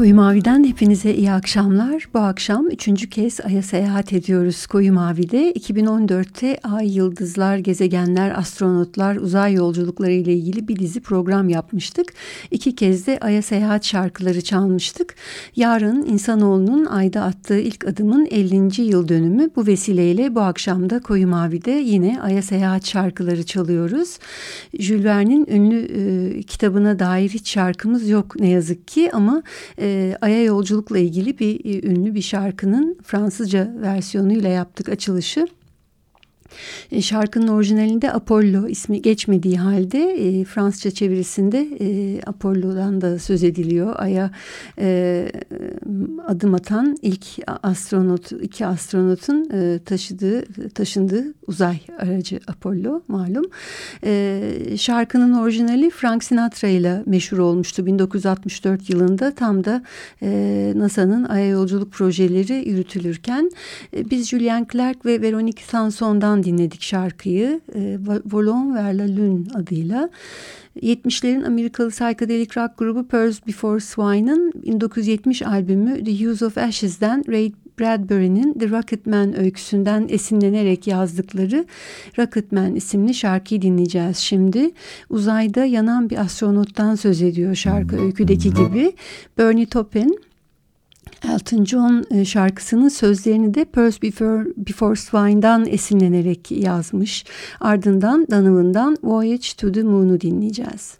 Koyu Mavi'den hepinize iyi akşamlar. Bu akşam üçüncü kez Ay'a seyahat ediyoruz Koyu Mavi'de. 2014'te Ay, Yıldızlar, Gezegenler, Astronotlar, Uzay Yolculukları ile ilgili bir dizi program yapmıştık. İki kez de Ay'a seyahat şarkıları çalmıştık. Yarın insanoğlunun Ay'da attığı ilk adımın 50. yıl dönümü. Bu vesileyle bu akşam da Koyu Mavi'de yine Ay'a seyahat şarkıları çalıyoruz. Jules Verne'in ünlü e, kitabına dair hiç şarkımız yok ne yazık ki ama e, Ay'a yolculukla ilgili bir e, ünlü bir şarkının Fransızca versiyonuyla yaptık açılışı. E, Şarkının orijinalinde Apollo ismi geçmediği halde e, Fransızca çevirisinde e, Apollo'dan da söz ediliyor. Ay'a e, adım atan ilk astronot, iki astronotun e, taşıdığı, taşındığı uzay aracı Apollo malum. E, şarkının orijinali Frank Sinatra ile meşhur olmuştu 1964 yılında tam da e, NASA'nın Ay'a yolculuk projeleri yürütülürken e, biz Julien Clerc ve Veronique Sanson'dan dinledik şarkıyı e, Volon vers la Lune adıyla. 70'lerin Amerikalı psychedelic rock grubu Pearls Before Swine'ın 1970 albümü The Use of Ashes'den Ray Bradbury'nin The Rocketman öyküsünden esinlenerek yazdıkları Rocketman isimli şarkıyı dinleyeceğiz şimdi. Uzayda yanan bir astronottan söz ediyor şarkı öyküdeki gibi. Bernie Taupin Elton John e, şarkısının sözlerini de Pearls Before, Before Swine'dan esinlenerek yazmış. Ardından Donovan'dan Voyage to the Moon'u dinleyeceğiz.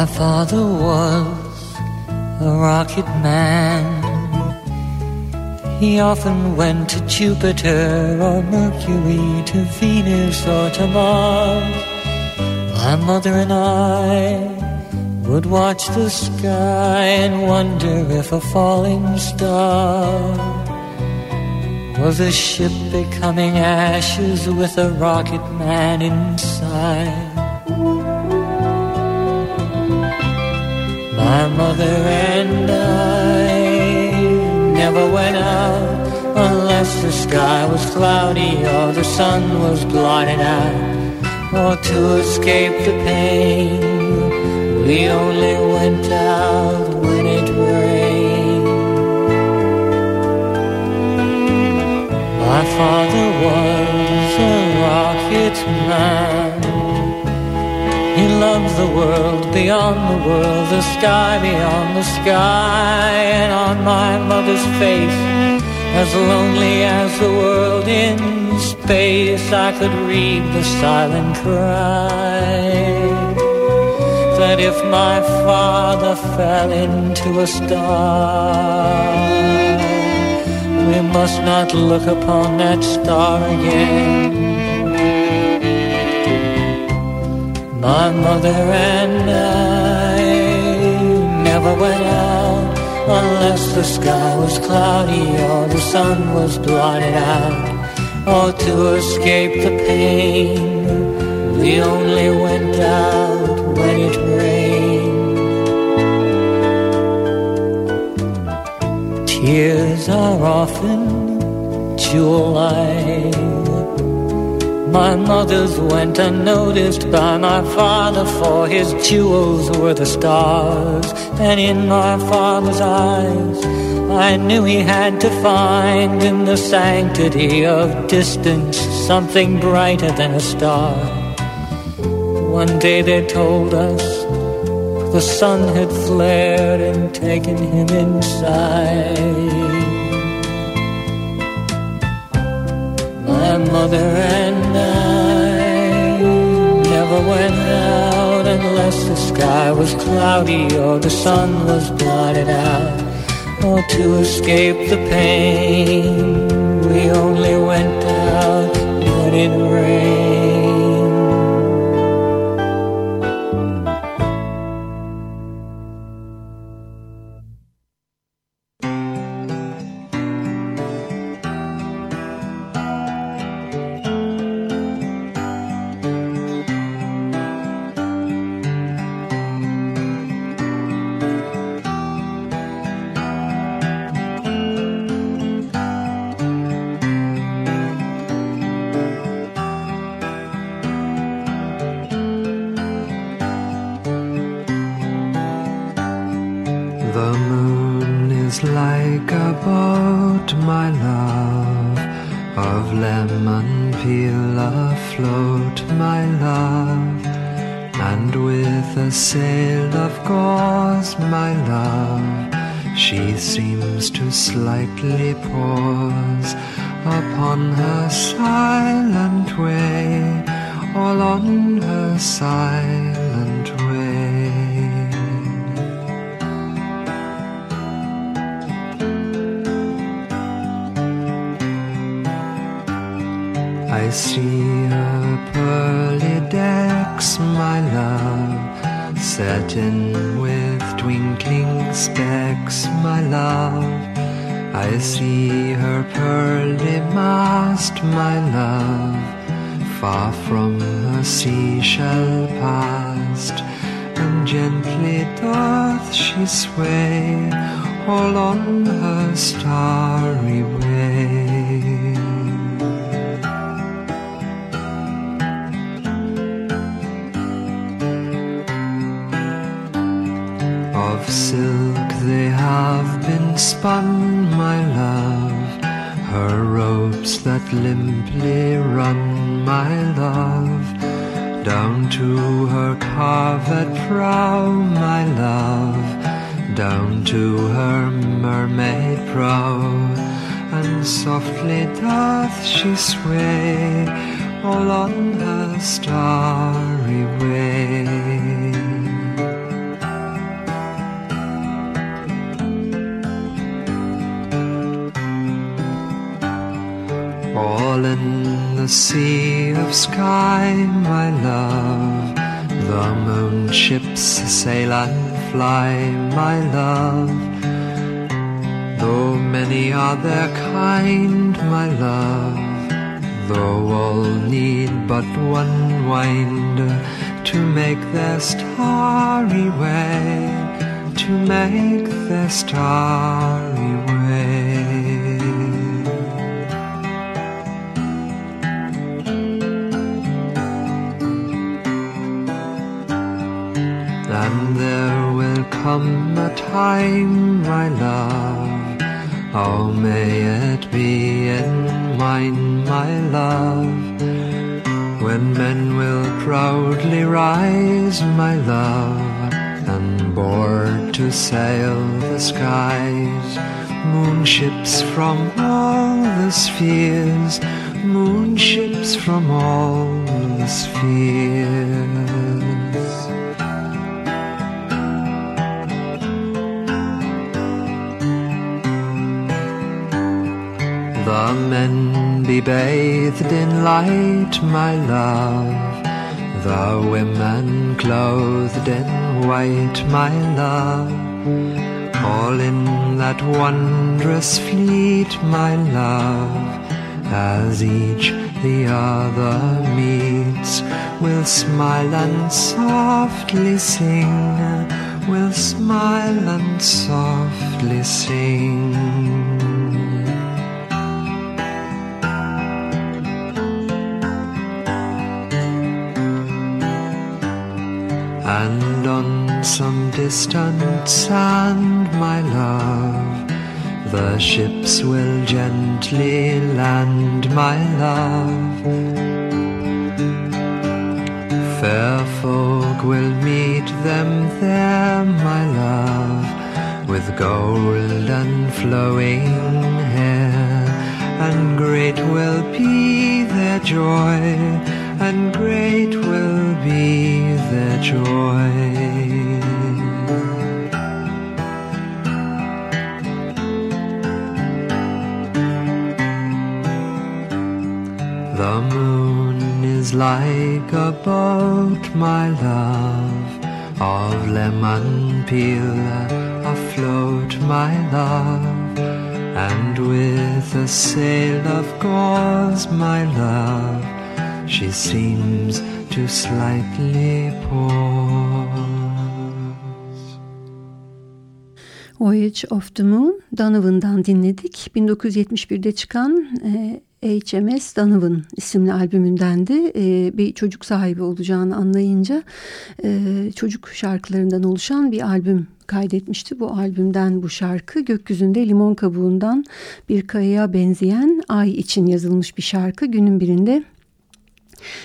My father was a rocket man He often went to Jupiter or Mercury, to Venus or to Mars. My mother and I would watch the sky and wonder if a falling star was a ship becoming ashes with a rocket man inside. My mother and I never went out unless the sky was cloudy or the sun was blotted out. Or to escape the pain, we only went out when it rained. My father was a rocket man. He loved the world beyond the world, the sky beyond the sky, and on my mother's face, as lonely as the world in space, I could read the silent cry that if my father fell into a star, we must not look upon that star again. My mother and I never went out unless the sky was cloudy or the sun was blotted out. Or to escape the pain, we only went out when it rained. Tears are often jewel eyes my mother's went unnoticed by my father, for his jewels were the stars. And in my father's eyes, I knew he had to find in the sanctity of distance something brighter than a star. One day they told us the sun had flared and taken him inside. Mother and I never went out unless the sky was cloudy or the sun was blotted out. Or to escape the pain, we only went out when it rained. with a sail of gauze, my love. She seems to slightly pause upon her silent way, all on her silent way. I see her pearly day my love, satin with twinkling specks, my love. I see her pearly mast, my love, far from her seashell past, and gently doth she sway all on her starry way. Spun, my love, her ropes that limply run, my love, down to her carved prow, my love, down to her mermaid prow, and softly doth she sway all on her starry way. The sea of sky, my love, the moon ships sail and fly, my love. Though many are their kind, my love, though all need but one wind to make their starry way, to make their starry way. Come a time, my love, oh may it be in mine, my love, when men will proudly rise, my love, and board to sail the skies, moonships from all the spheres, moonships from all the spheres. The men be bathed in light, my love. The women clothed in white, my love. All in that wondrous fleet, my love. As each the other meets, will smile and softly sing, will smile and softly sing. On some distant sand, my love, the ships will gently land, my love. Fair folk will meet them there, my love, with gold and flowing hair, and great will be their joy, and great will be their joy. The moon is like a boat, my love, of lemon peel afloat, my love, and with a sail of gauze, my love, she seems to slightly pause. Voyage of the Moon Donovan'dan dinledik. 1971'de çıkan e, HMS Donovan isimli albümündendi. E, bir çocuk sahibi olacağını anlayınca e, çocuk şarkılarından oluşan bir albüm kaydetmişti. Bu albümden bu şarkı gökyüzünde limon kabuğundan bir kayaya benzeyen ay için yazılmış bir şarkı. Günün birinde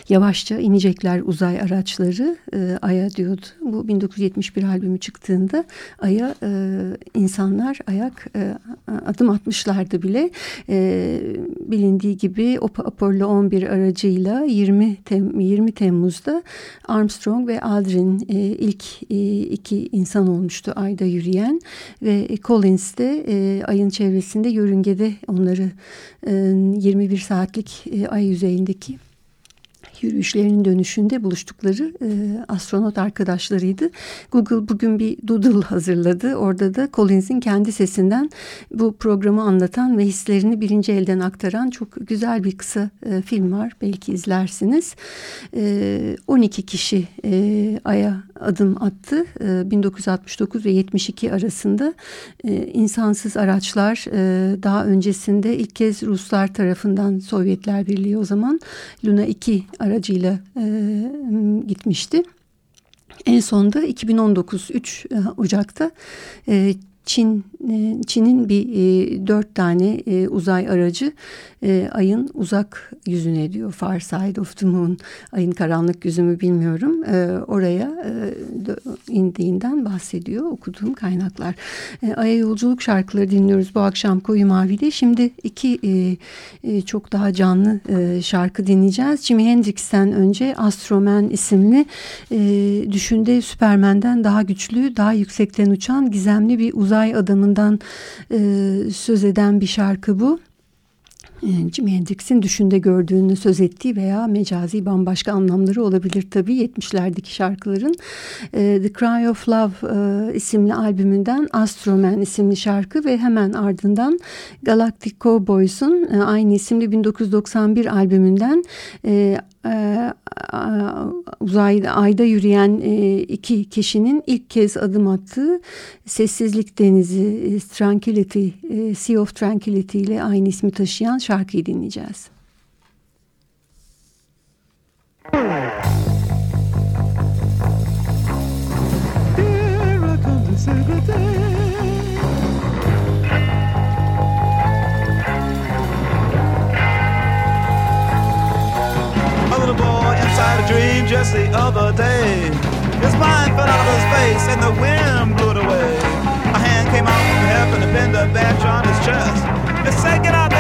Yavaşça inecekler uzay araçları e, Ay'a diyordu. Bu 1971 albümü çıktığında Ay'a e, insanlar ayak e, adım atmışlardı bile. E, bilindiği gibi Apollo 11 aracıyla 20, Tem 20 Temmuz'da Armstrong ve Aldrin e, ilk e, iki insan olmuştu Ay'da yürüyen ve Collins de e, Ay'ın çevresinde yörüngede onları e, 21 saatlik e, Ay yüzeyindeki yürüyüşlerinin dönüşünde buluştukları e, astronot arkadaşlarıydı. Google bugün bir doodle hazırladı. Orada da Collins'in kendi sesinden bu programı anlatan ve hislerini birinci elden aktaran çok güzel bir kısa e, film var. Belki izlersiniz. E, 12 kişi e, Ay'a adım attı. E, 1969 ve 72 arasında e, insansız araçlar e, daha öncesinde ilk kez Ruslar tarafından Sovyetler Birliği o zaman Luna 2 aracıyla e, gitmişti. En sonunda 2019 3 Ocak'ta e, Çin e, Çin'in bir e, dört tane e, uzay aracı ayın uzak yüzüne diyor Far Side of the Moon ayın karanlık yüzü mü bilmiyorum oraya indiğinden bahsediyor okuduğum kaynaklar. E, Ay'a yolculuk şarkıları dinliyoruz bu akşam Koyu Mavi'de. Şimdi iki çok daha canlı şarkı dinleyeceğiz. Jimi Hendrix'ten önce Astroman isimli e, düşünde Süpermen'den daha güçlü daha yüksekten uçan gizemli bir uzay adamından e, söz eden bir şarkı bu. E, Jimi Hendrix'in düşünde gördüğünü söz ettiği veya mecazi bambaşka anlamları olabilir tabii 70'lerdeki şarkıların. E, The Cry of Love e, isimli albümünden Astro Man isimli şarkı ve hemen ardından Galactic Cowboys'un aynı isimli 1991 albümünden uzayda ayda yürüyen iki kişinin ilk kez adım attığı Sessizlik Denizi Tranquility Sea of Tranquility ile aynı ismi taşıyan şarkıyı dinleyeceğiz. dream just the other day. His mind fell out of his face and the wind blew it away. A hand came out from heaven to bend a badge on his chest. It said, get out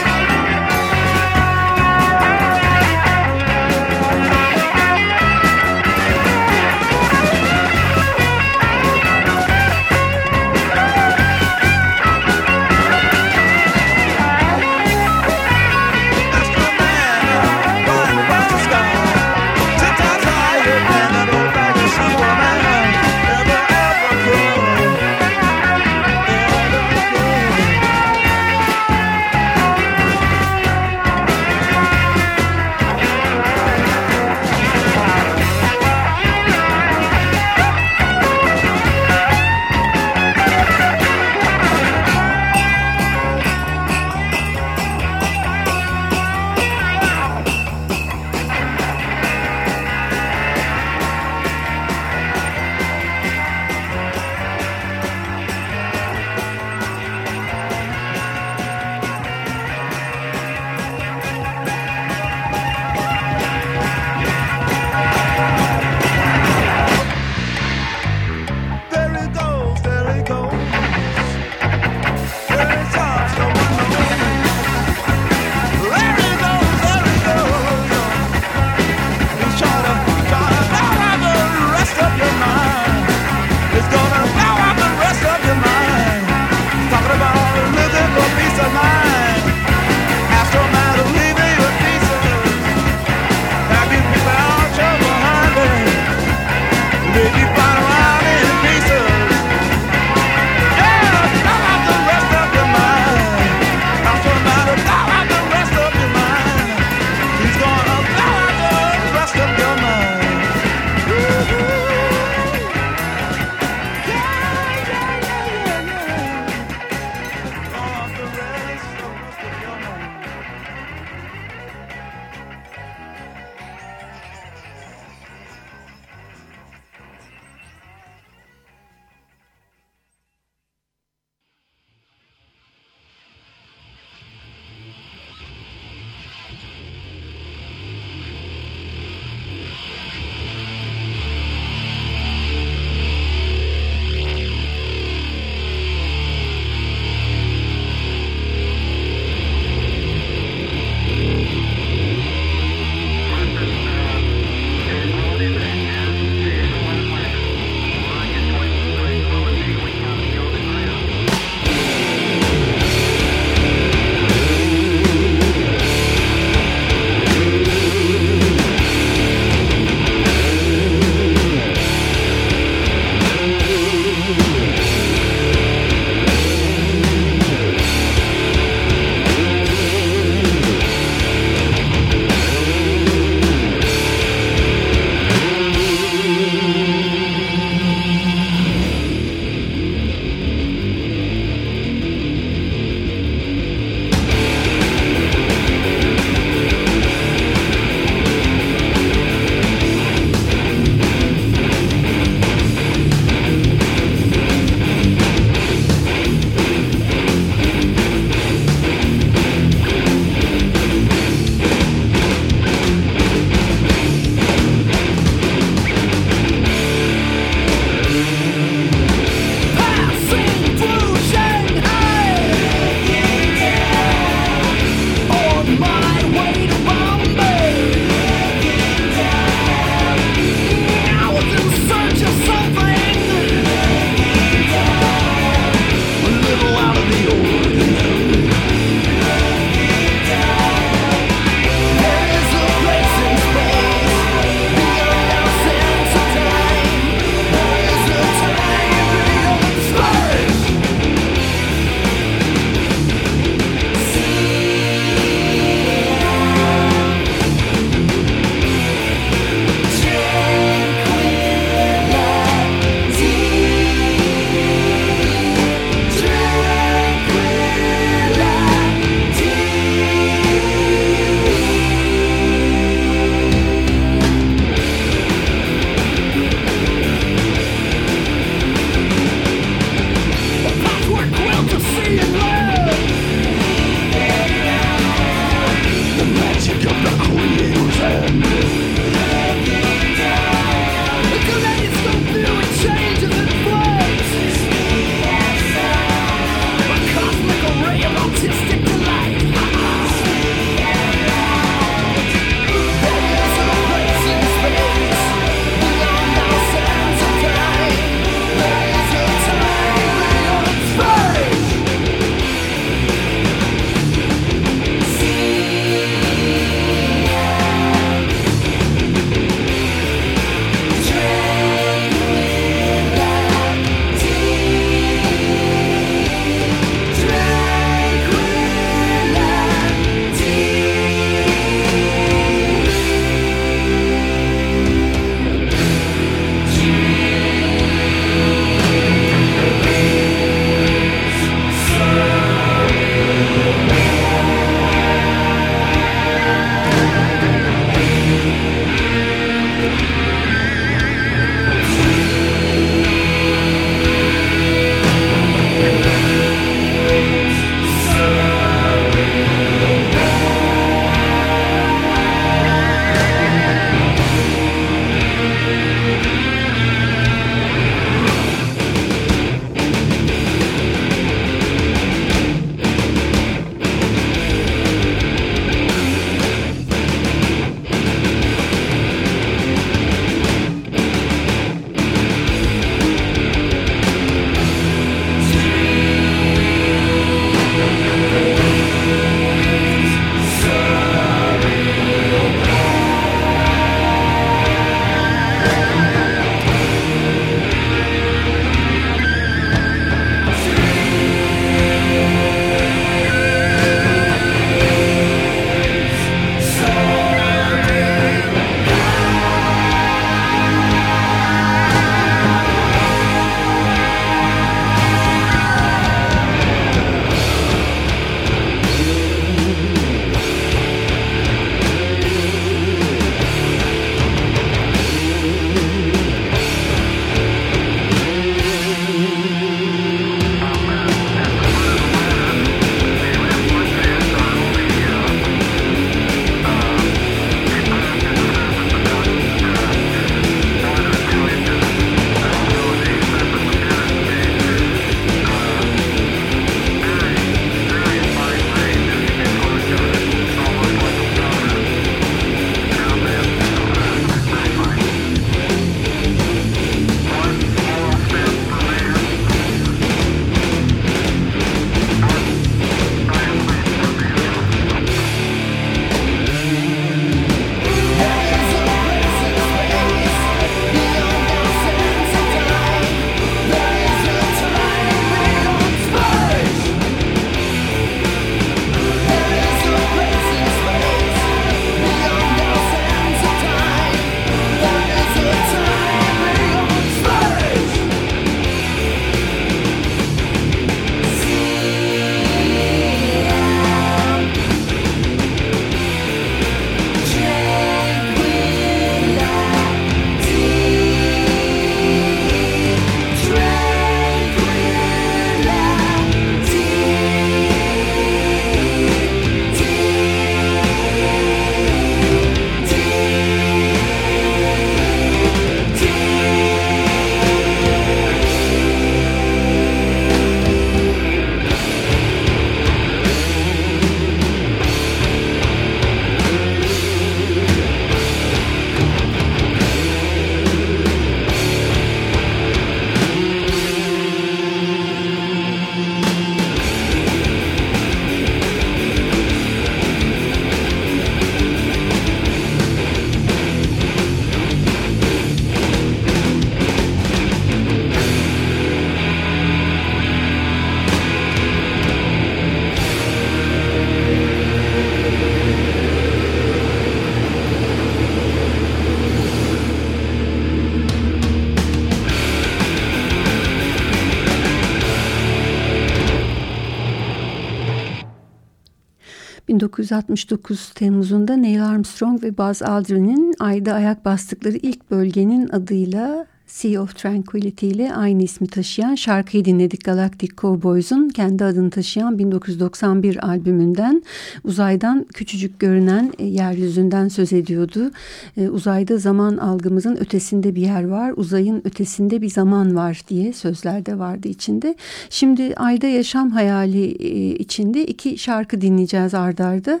1969 Temmuz'unda Neil Armstrong ve Buzz Aldrin'in ayda ayak bastıkları ilk bölgenin adıyla Sea of Tranquility ile aynı ismi taşıyan şarkıyı dinledik Galactic Cowboys'un kendi adını taşıyan 1991 albümünden uzaydan küçücük görünen e, yeryüzünden söz ediyordu. E, uzayda zaman algımızın ötesinde bir yer var, uzayın ötesinde bir zaman var diye sözlerde vardı içinde. Şimdi ayda yaşam hayali e, içinde iki şarkı dinleyeceğiz ardarda.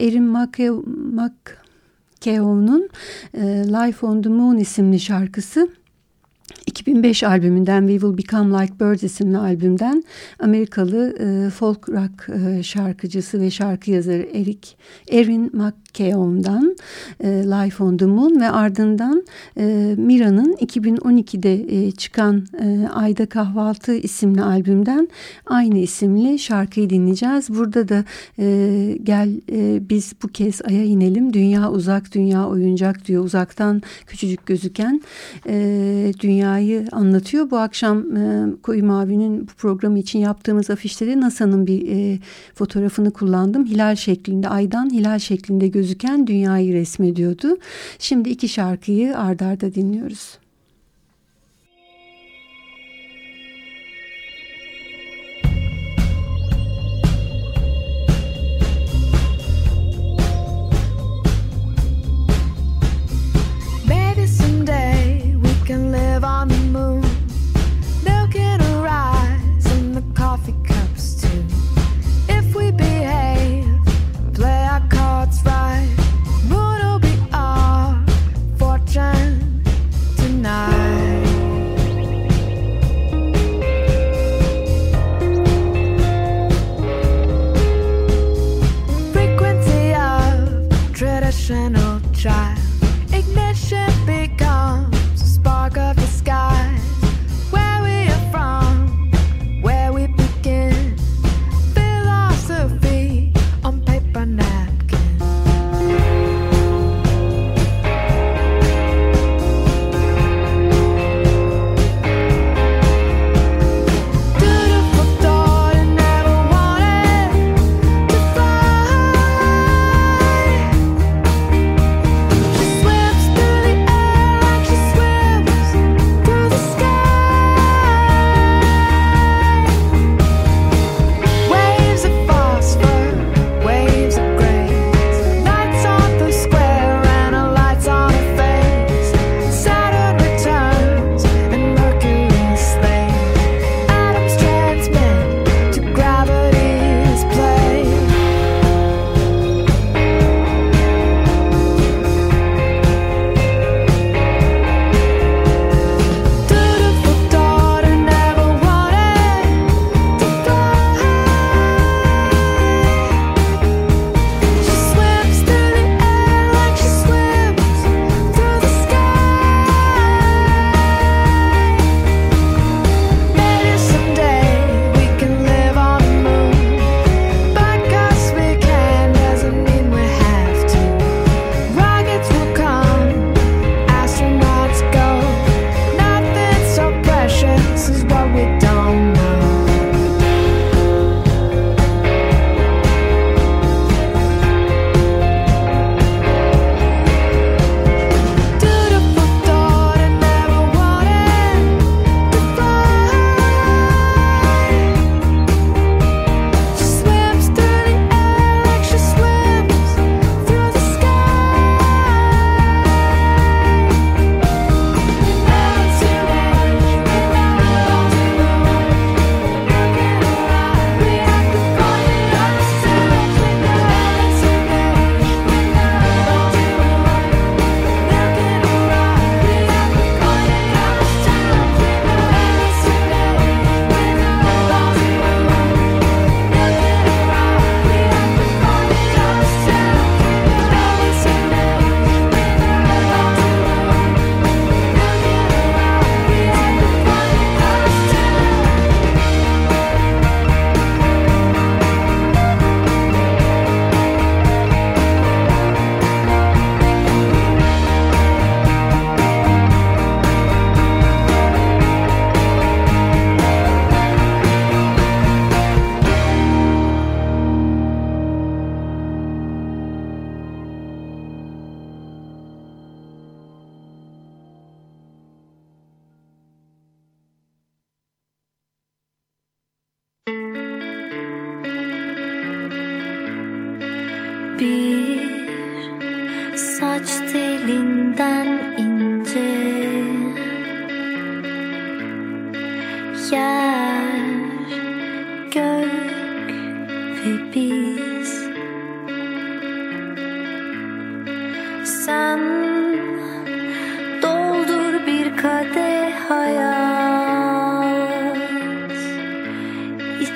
Erin McKeown'un Life on the Moon isimli şarkısı 2005 albümünden We Will Become Like Birds isimli albümden Amerikalı e, folk rock e, şarkıcısı ve şarkı yazarı Eric Erin McKeown'dan e, Life on the Moon ve ardından e, Mira'nın 2012'de e, çıkan e, Ayda Kahvaltı isimli albümden aynı isimli şarkıyı dinleyeceğiz. Burada da e, gel e, biz bu kez aya inelim. Dünya uzak, dünya oyuncak diyor. Uzaktan küçücük gözüken e, dünyayı anlatıyor. Bu akşam e, Koyu Mavi'nin bu programı için yaptığımız afişte de NASA'nın bir e, fotoğrafını kullandım. Hilal şeklinde, aydan hilal şeklinde gözüken dünyayı resmediyordu. Şimdi iki şarkıyı ardarda arda dinliyoruz. Can live on emotional child. Ignition becomes a spark of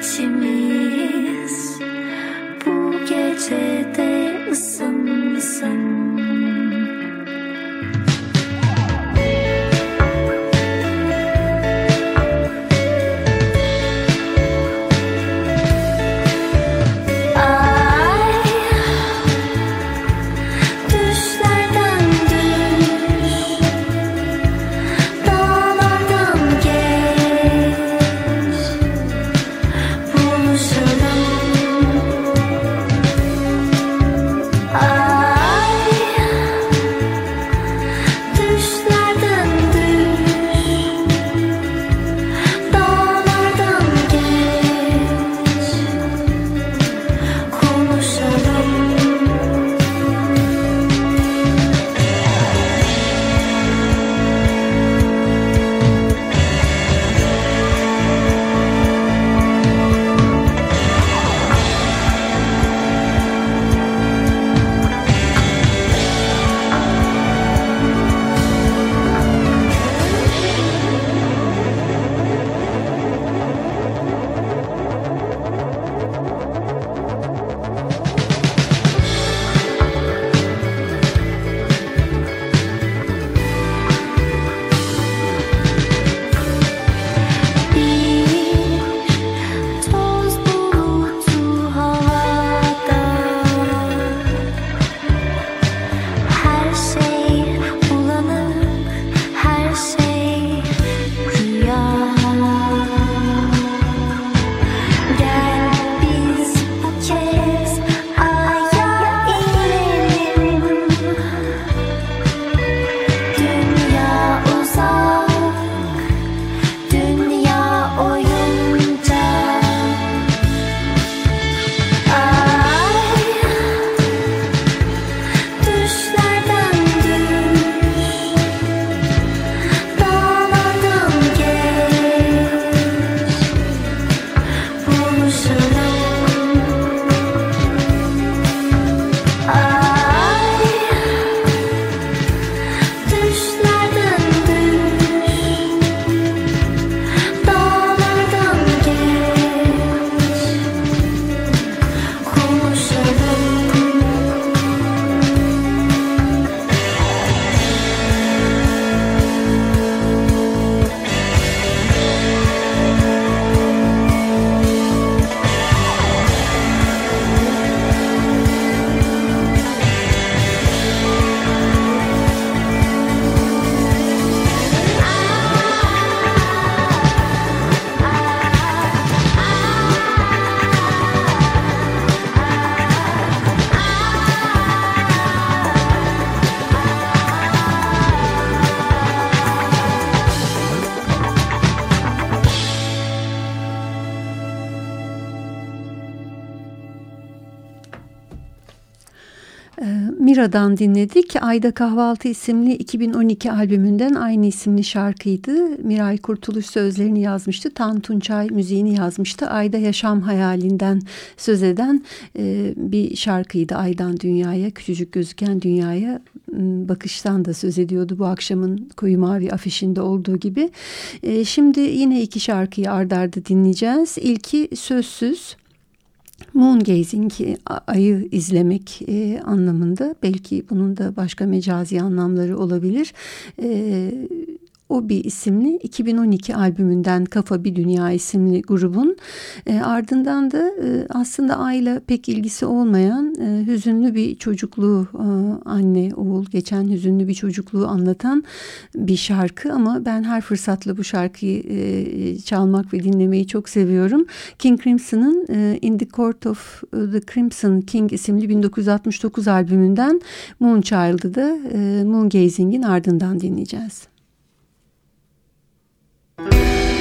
亲密 Mira'dan dinledik. Ayda Kahvaltı isimli 2012 albümünden aynı isimli şarkıydı. Miray Kurtuluş sözlerini yazmıştı. Tan Tunçay müziğini yazmıştı. Ayda yaşam hayalinden söz eden e, bir şarkıydı. Aydan dünyaya, küçücük gözüken dünyaya bakıştan da söz ediyordu bu akşamın koyu mavi afişinde olduğu gibi. E, şimdi yine iki şarkıyı ardarda dinleyeceğiz. İlki Sözsüz. Moon gazing, ayı izlemek e, anlamında belki bunun da başka mecazi anlamları olabilir. E, o bir isimli 2012 albümünden Kafa Bir Dünya isimli grubun e, ardından da e, aslında aile pek ilgisi olmayan e, hüzünlü bir çocukluğu e, anne oğul geçen hüzünlü bir çocukluğu anlatan bir şarkı ama ben her fırsatla bu şarkıyı e, çalmak ve dinlemeyi çok seviyorum. King Crimson'ın e, In the Court of the Crimson King isimli 1969 albümünden Moonchild'ı da e, Moongazing'in ardından dinleyeceğiz. Thank you.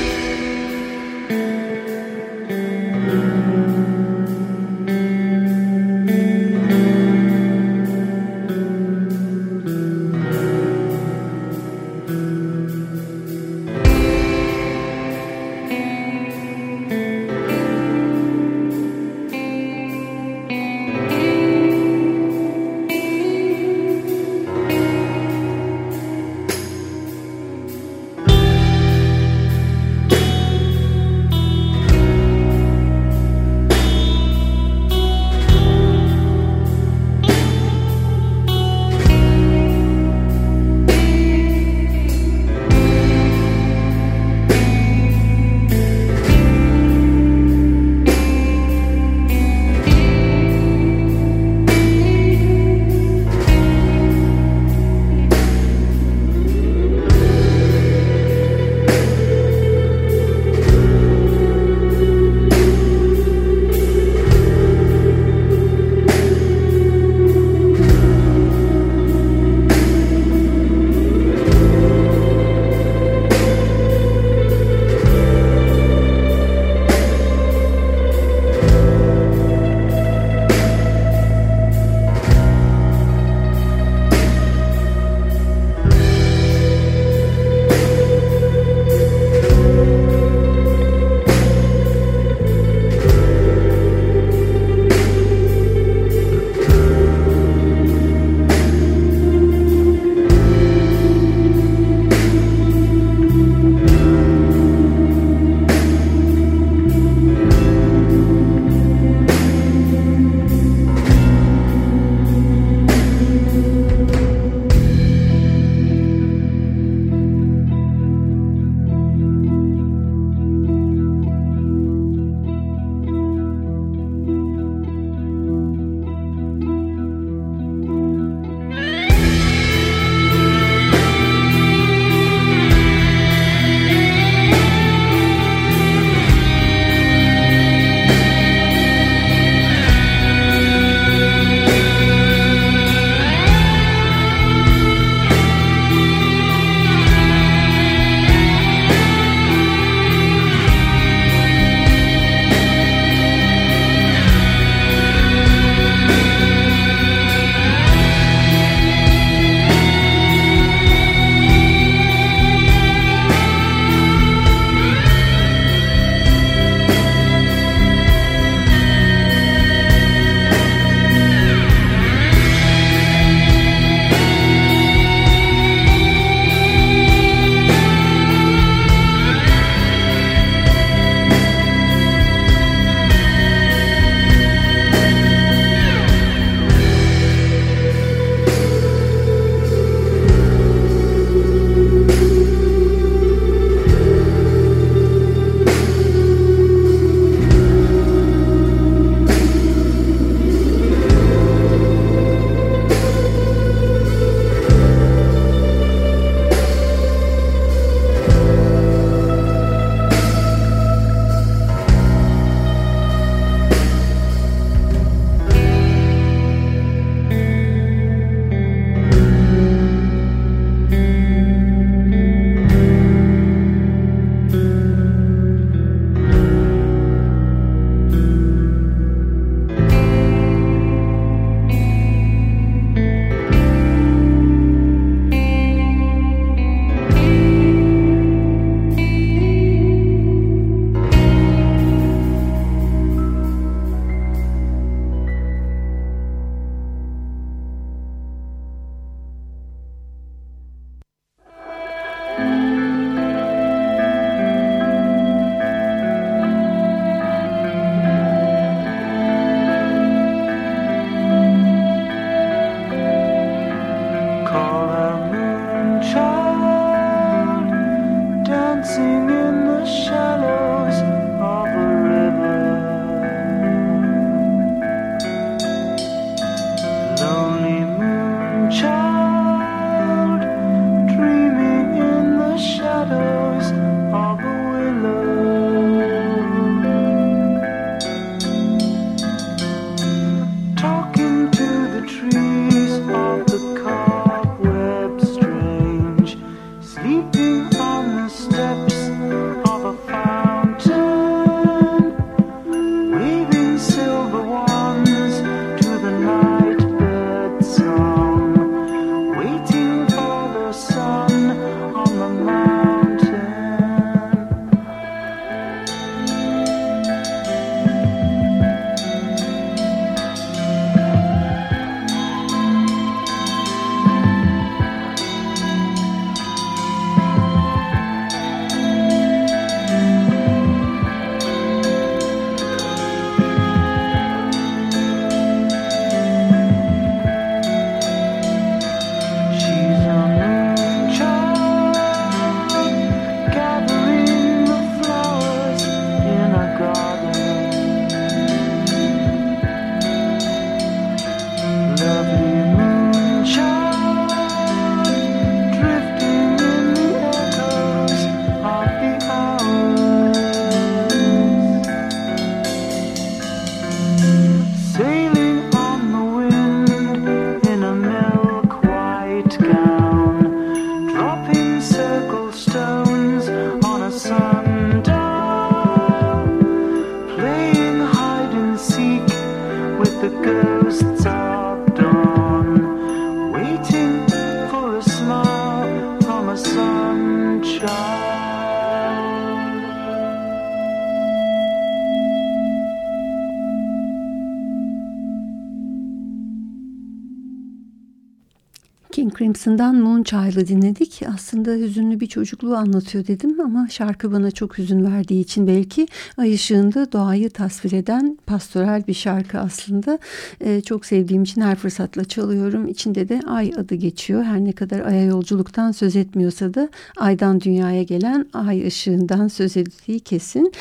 Crimson'dan Moonchild'ı dinledik. Aslında hüzünlü bir çocukluğu anlatıyor dedim ama şarkı bana çok hüzün verdiği için belki ay ışığında doğayı tasvir eden pastoral bir şarkı aslında. Ee, çok sevdiğim için her fırsatla çalıyorum. İçinde de ay adı geçiyor. Her ne kadar aya yolculuktan söz etmiyorsa da aydan dünyaya gelen ay ışığından söz ettiği kesin.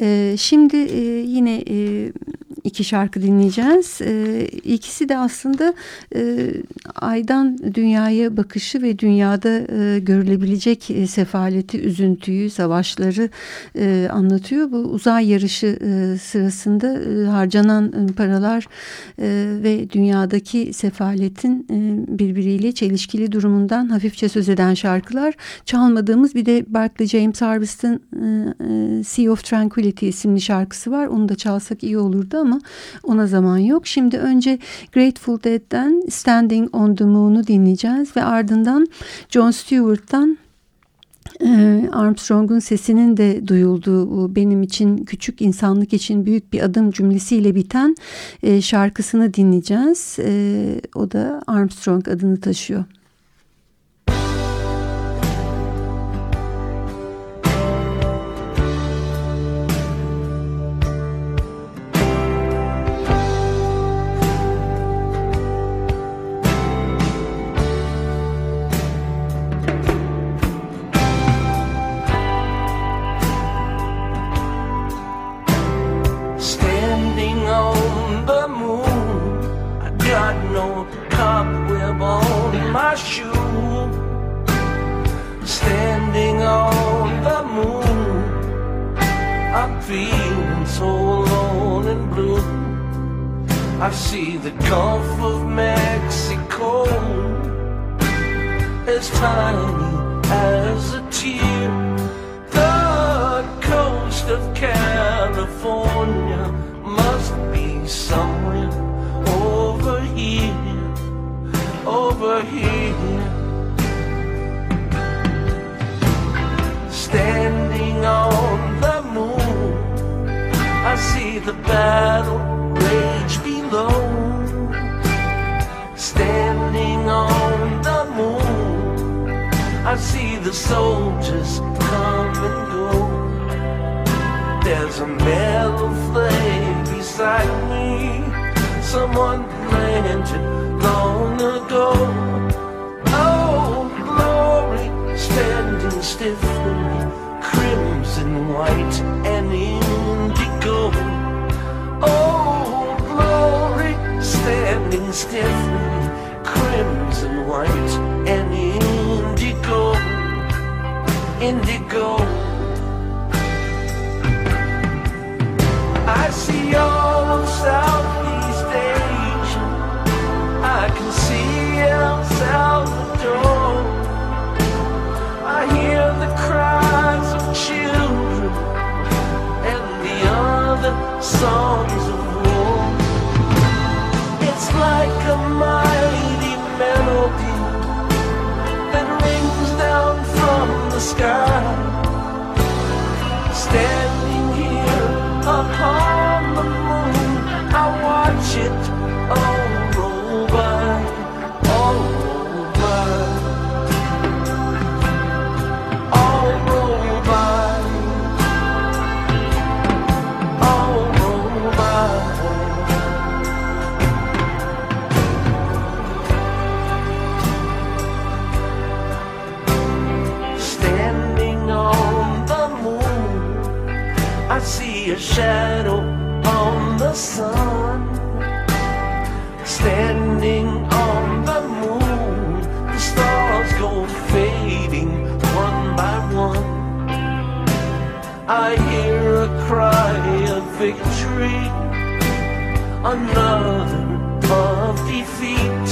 Ee, şimdi e, yine e, iki şarkı dinleyeceğiz. Ee, ikisi de aslında e, aydan dünyaya bakışı ve dünyada e, görülebilecek e, sefaleti, üzüntüyü, savaşları e, anlatıyor. Bu uzay yarışı e, sırasında e, harcanan e, paralar e, ve dünyadaki sefaletin e, birbiriyle çelişkili durumundan hafifçe söz eden şarkılar. Çalmadığımız bir de Berkeley James Harvest'ın e, e, Sea of Tranquility isimli şarkısı var. Onu da çalsak iyi olurdu ama ona zaman yok. Şimdi önce Grateful Dead'den Standing on the Moon'u dinleyeceğiz ve ardından John Stewart'tan e, Armstrong'un sesinin de duyulduğu benim için küçük insanlık için büyük bir adım cümlesiyle biten e, şarkısını dinleyeceğiz. E, o da Armstrong adını taşıyor. I see the Gulf of Mexico as tiny as a tear. The coast of California must be somewhere over here, over here. Standing on see the battle rage below. Standing on the moon, I see the soldiers come and go. There's a metal flame beside me, someone planted long ago. Oh, glory, standing stiffly white and indigo. Oh, glory, standing stiffly, crimson, white and indigo, indigo. I see all of Southeast children and the other songs of war. It's like a mighty shadow on the sun. Standing on the moon, the stars go fading one by one. I hear a cry of victory, another of defeat.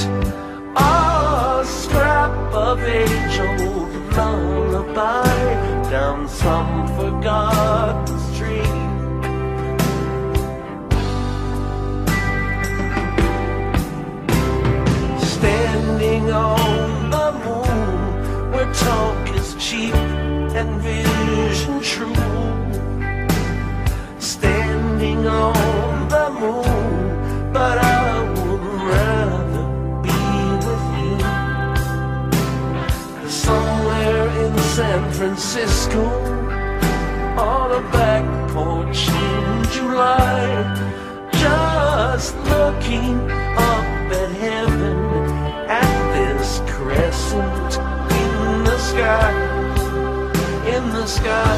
A scrap of age-old lullaby down some forgotten Standing on the moon, where talk is cheap and vision true. Standing on the moon, but I would rather be with you somewhere in San Francisco on a back porch in July. Just looking up at heaven sky, in the sky.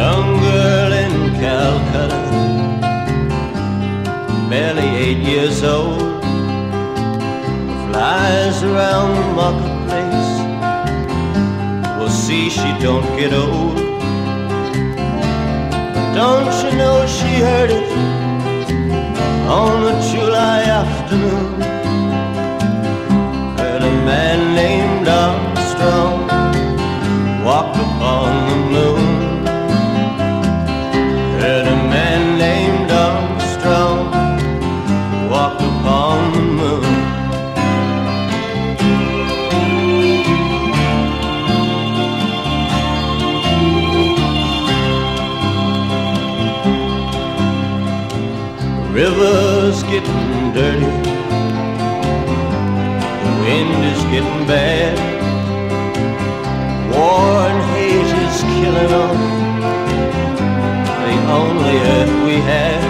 Young girl in Calcutta, barely eight years old, flies around the marketplace. We'll see she don't get old. Don't you know she heard it on a July afternoon? on the moon. Heard a man named Armstrong walked upon the moon. River's getting dirty. The wind is getting bad. Killing us. The only earth we have.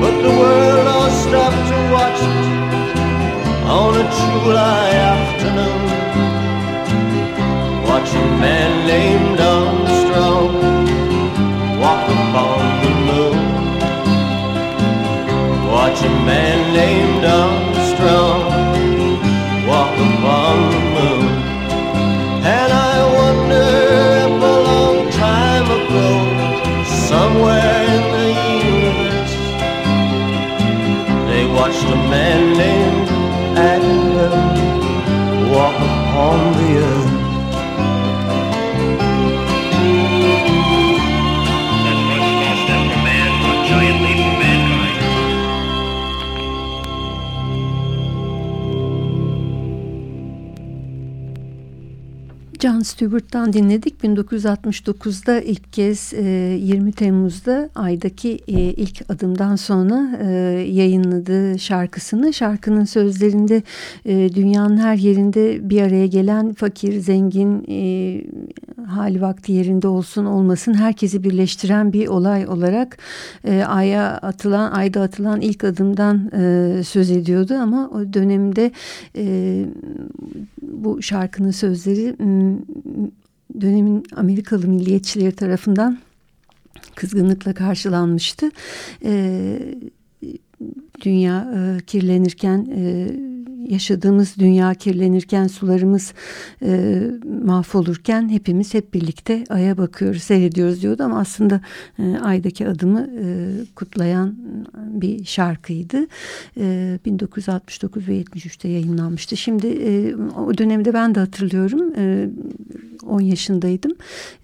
But the world all stopped to watch it on a July afternoon. Watch a man named Armstrong walk upon the moon. Watch a man named Armstrong walk upon the moon. Watched a man named Adam walk upon the earth. John Stewart'tan dinledik. 1969'da ilk kez e, 20 Temmuz'da Ay'daki e, ilk adımdan sonra e, yayınladığı şarkısını. Şarkının sözlerinde e, dünyanın her yerinde bir araya gelen fakir, zengin, e, hali vakti yerinde olsun olmasın herkesi birleştiren bir olay olarak e, Ay'a atılan, Ay'da atılan ilk adımdan e, söz ediyordu ama o dönemde e, bu şarkının sözleri dönemin Amerikalı milliyetçileri tarafından kızgınlıkla karşılanmıştı. E, dünya e, kirlenirken e, yaşadığımız dünya kirlenirken sularımız e, mahvolurken hepimiz hep birlikte aya bakıyoruz seyrediyoruz diyordu ama aslında e, aydaki adımı e, kutlayan bir şarkıydı. E, 1969 ve 73'te yayınlanmıştı. Şimdi e, o dönemde ben de hatırlıyorum e, 10 yaşındaydım.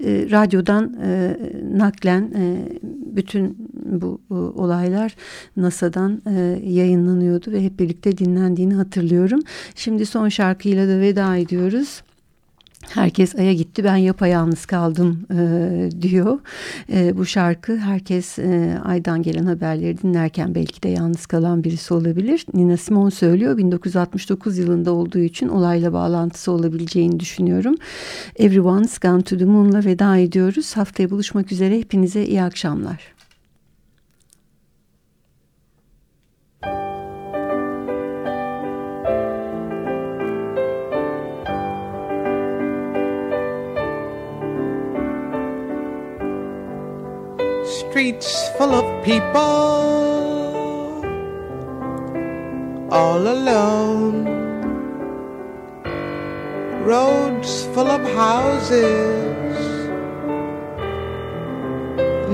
E, radyodan e, naklen e, bütün bu e, olaylar NASA'dan e, yayınlanıyordu ve hep birlikte dinlendiğini hatırlıyorum. Şimdi son şarkıyla da veda ediyoruz. Herkes Ay'a gitti ben yapayalnız kaldım e, diyor. E, bu şarkı herkes e, Ay'dan gelen haberleri dinlerken belki de yalnız kalan birisi olabilir. Nina Simone söylüyor 1969 yılında olduğu için olayla bağlantısı olabileceğini düşünüyorum. Everyone's Gone to the Moon'la veda ediyoruz. Haftaya buluşmak üzere hepinize iyi akşamlar. Streets full of people all alone. Roads full of houses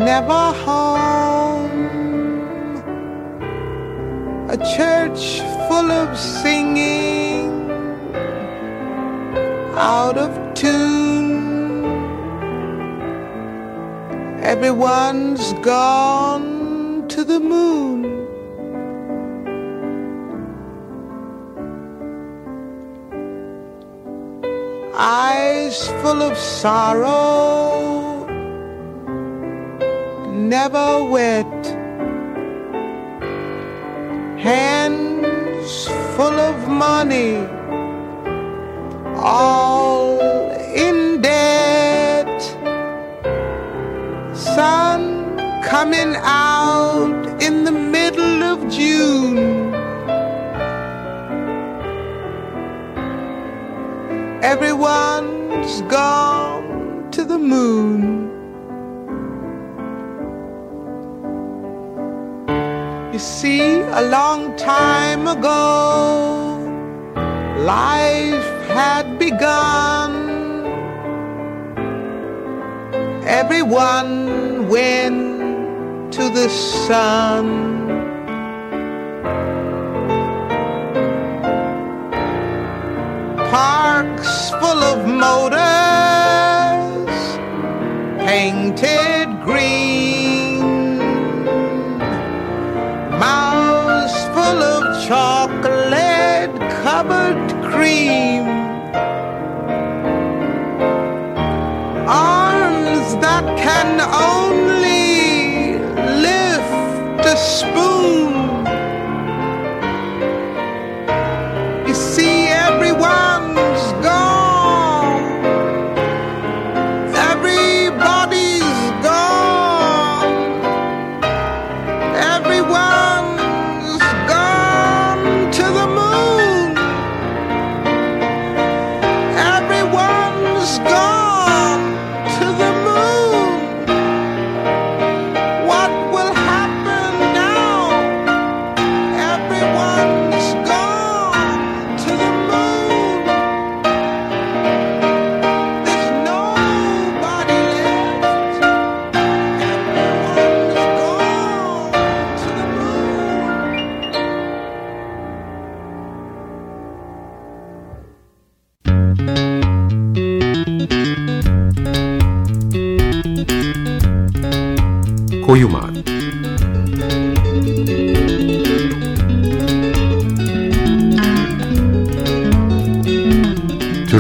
never home. A church full of singing out of tune Everyone's gone to the moon. Eyes full of sorrow, never wet. Hands full of money, all coming out in the middle of June. Everyone's gone to the moon. You see, a long time ago, life had begun everyone went to the sun. Parks